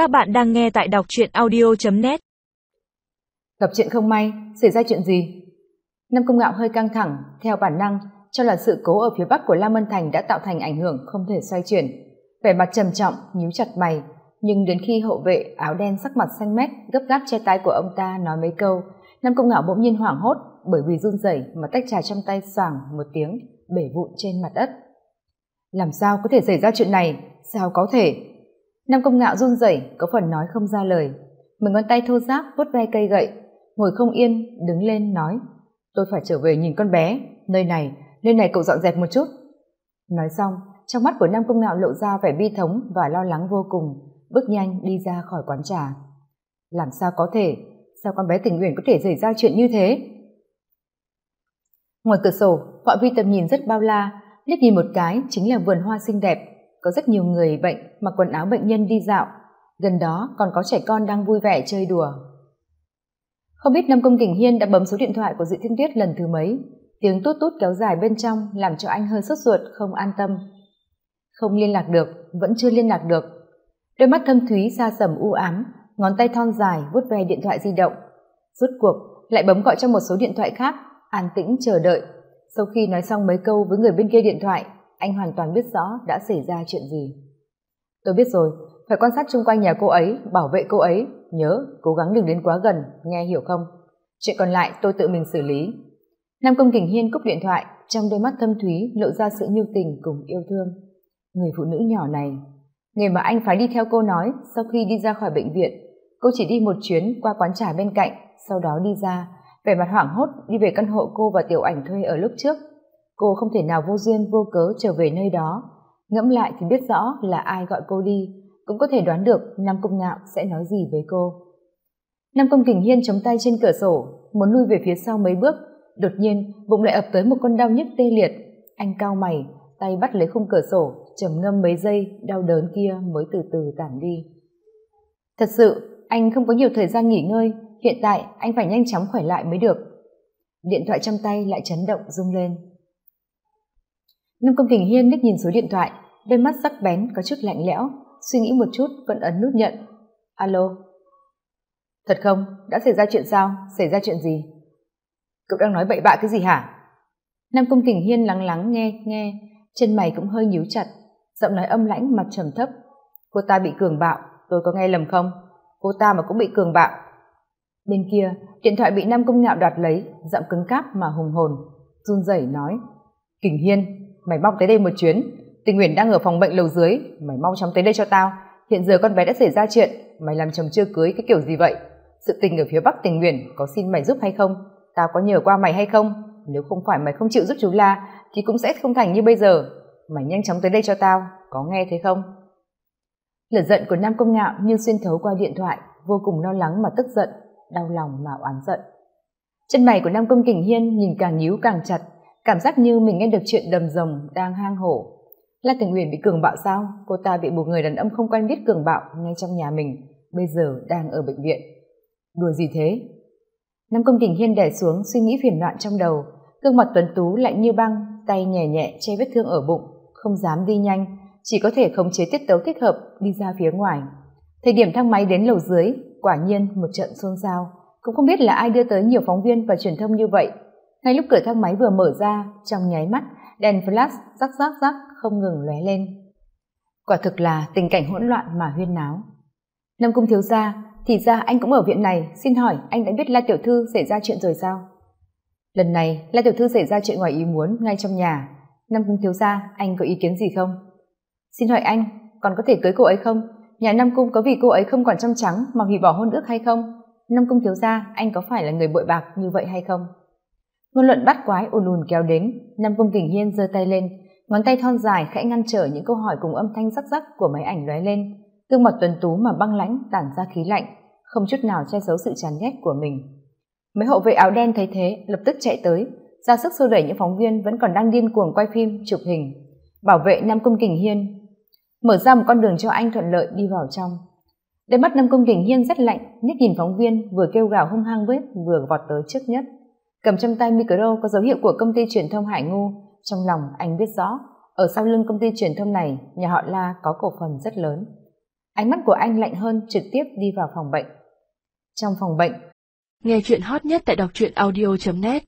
Các bạn đang nghe tại đọc truyện audio.net Gặp chuyện không may, xảy ra chuyện gì? năm Công Ngạo hơi căng thẳng, theo bản năng, cho là sự cố ở phía bắc của Lam Mân Thành đã tạo thành ảnh hưởng không thể xoay chuyển. Vẻ mặt trầm trọng, nhíu chặt mày, nhưng đến khi hậu vệ áo đen sắc mặt xanh mét gấp gáp che tay của ông ta nói mấy câu, Nam Công Ngạo bỗng nhiên hoảng hốt bởi vì run rẩy mà tách trà trong tay xoàng một tiếng bể vụn trên mặt đất. Làm sao có thể xảy ra chuyện này? Sao có thể? Nam Công Ngạo run rẩy, có phần nói không ra lời. Mười ngón tay thô ráp vuốt ve cây gậy, ngồi không yên, đứng lên nói: "Tôi phải trở về nhìn con bé, nơi này, nơi này cậu dọn dẹp một chút." Nói xong, trong mắt của Nam Công Ngạo lộ ra vẻ bi thống và lo lắng vô cùng, bước nhanh đi ra khỏi quán trà. Làm sao có thể? Sao con bé Tình Uyển có thể xảy ra chuyện như thế? Ngoài cửa sổ, Phạm Vi tầm nhìn rất bao la, liếc nhìn một cái chính là vườn hoa xinh đẹp, có rất nhiều người bệnh mặc quần áo bệnh nhân đi dạo, gần đó còn có trẻ con đang vui vẻ chơi đùa. Không biết Nam Công Kình Hiên đã bấm số điện thoại của Dự Thiên Tuyết lần thứ mấy, tiếng tút tút kéo dài bên trong làm cho anh hơi sốt ruột không an tâm. Không liên lạc được, vẫn chưa liên lạc được. Đôi mắt thâm thúy xa sầm u ám, ngón tay thon dài vuốt ve điện thoại di động. rút cuộc lại bấm gọi cho một số điện thoại khác, an tĩnh chờ đợi. Sau khi nói xong mấy câu với người bên kia điện thoại, anh hoàn toàn biết rõ đã xảy ra chuyện gì. Tôi biết rồi, phải quan sát xung quanh nhà cô ấy, bảo vệ cô ấy, nhớ, cố gắng đừng đến quá gần, nghe hiểu không? Chuyện còn lại tôi tự mình xử lý. Nam Công Kình Hiên cúp điện thoại, trong đôi mắt thâm thúy lộ ra sự nhu tình cùng yêu thương. Người phụ nữ nhỏ này, người mà anh phải đi theo cô nói sau khi đi ra khỏi bệnh viện, cô chỉ đi một chuyến qua quán trà bên cạnh, sau đó đi ra, vẻ mặt hoảng hốt đi về căn hộ cô và tiểu ảnh thuê ở lúc trước cô không thể nào vô duyên vô cớ trở về nơi đó. Ngẫm lại thì biết rõ là ai gọi cô đi, cũng có thể đoán được nam công ngạo sẽ nói gì với cô. Nam công kình hiên chống tay trên cửa sổ, muốn lui về phía sau mấy bước. Đột nhiên, bụng lại ập tới một con đau nhức tê liệt. Anh cao mày, tay bắt lấy khung cửa sổ, trầm ngâm mấy giây, đau đớn kia mới từ từ tản đi. Thật sự, anh không có nhiều thời gian nghỉ ngơi, hiện tại anh phải nhanh chóng khỏe lại mới được. Điện thoại trong tay lại chấn động rung lên. Nam Công Kình Hiên liếc nhìn số điện thoại, đôi mắt sắc bén có chút lạnh lẽo, suy nghĩ một chút vẫn ấn nút nhận. Alo. Thật không? Đã xảy ra chuyện sao? Xảy ra chuyện gì? Cậu đang nói bậy bạ cái gì hả? Nam Công Kình Hiên lắng lắng nghe nghe, chân mày cũng hơi nhíu chặt, giọng nói âm lãnh mặt trầm thấp. Cô ta bị cường bạo, tôi có nghe lầm không? Cô ta mà cũng bị cường bạo. Bên kia, điện thoại bị Nam Công Ngạo đoạt lấy, giọng cứng cáp mà hùng hồn, run rẩy nói. Kình Hiên, mày mau tới đây một chuyến. Tình nguyện đang ở phòng bệnh lầu dưới. Mày mau chóng tới đây cho tao. Hiện giờ con bé đã xảy ra chuyện. Mày làm chồng chưa cưới, cái kiểu gì vậy? Sự tình ở phía bắc tình nguyện có xin mày giúp hay không? Tao có nhờ qua mày hay không? Nếu không phải mày không chịu giúp chú la, thì cũng sẽ không thành như bây giờ. Mày nhanh chóng tới đây cho tao. Có nghe thấy không? Lửa giận của nam công ngạo như xuyên thấu qua điện thoại, vô cùng lo lắng mà tức giận, đau lòng mà oán giận. Chân mày của nam công kình hiên nhìn càng nhíu càng chặt cảm giác như mình nghe được chuyện đầm rồng đang hang hổ. La tình huyền bị cường bạo sao? Cô ta bị một người đàn ông không quen biết cường bạo ngay trong nhà mình, bây giờ đang ở bệnh viện. Đùa gì thế? Nam công tình hiên đè xuống, suy nghĩ phiền loạn trong đầu. Gương mặt tuấn tú, lạnh như băng, tay nhẹ nhẹ che vết thương ở bụng, không dám đi nhanh, chỉ có thể khống chế tiết tấu thích hợp đi ra phía ngoài. Thời điểm thang máy đến lầu dưới, quả nhiên một trận xôn xao. Cũng không biết là ai đưa tới nhiều phóng viên và truyền thông như vậy ngay lúc cửa thang máy vừa mở ra, trong nháy mắt, đèn flash rắc rắc rắc không ngừng lóe lên. Quả thực là tình cảnh hỗn loạn mà huyên náo. Nam cung thiếu gia, thì ra anh cũng ở viện này, xin hỏi anh đã biết la tiểu thư xảy ra chuyện rồi sao? Lần này, la tiểu thư xảy ra chuyện ngoài ý muốn ngay trong nhà. Nam cung thiếu gia, anh có ý kiến gì không? Xin hỏi anh, còn có thể cưới cô ấy không? Nhà nam cung có vì cô ấy không còn trong trắng mà hủy bỏ hôn ước hay không? Nam cung thiếu gia, anh có phải là người bội bạc như vậy hay không? Ngôn luận bắt quái ùn ùn kéo đến, nam cung kình hiên giơ tay lên. Ngón tay thon dài khẽ ngăn trở những câu hỏi cùng âm thanh rắc rắc của máy ảnh lóe lên. Gương mặt tuấn tú mà băng lãnh tản ra khí lạnh, không chút nào che giấu sự chán ghét của mình. Mấy hậu vệ áo đen thấy thế, lập tức chạy tới. Ra sức xô đẩy những phóng viên vẫn còn đang điên cuồng quay phim, chụp hình. Bảo vệ nam cung kình hiên. Mở ra một con đường cho anh thuận lợi đi vào trong. Đôi mắt nam cung kình hiên rất lạnh, nhất nhìn phóng viên vừa kêu gào hung hăng bếp vừa vọt tới trước nhất cầm trong tay micro có dấu hiệu của công ty truyền thông hải ngu. Trong lòng anh biết rõ, ở sau lưng công ty truyền thông này, nhà họ la có cổ phần rất lớn. Ánh mắt của anh lạnh hơn trực tiếp đi vào phòng bệnh. Trong phòng bệnh, nghe chuyện hot nhất tại đọc truyện audio net.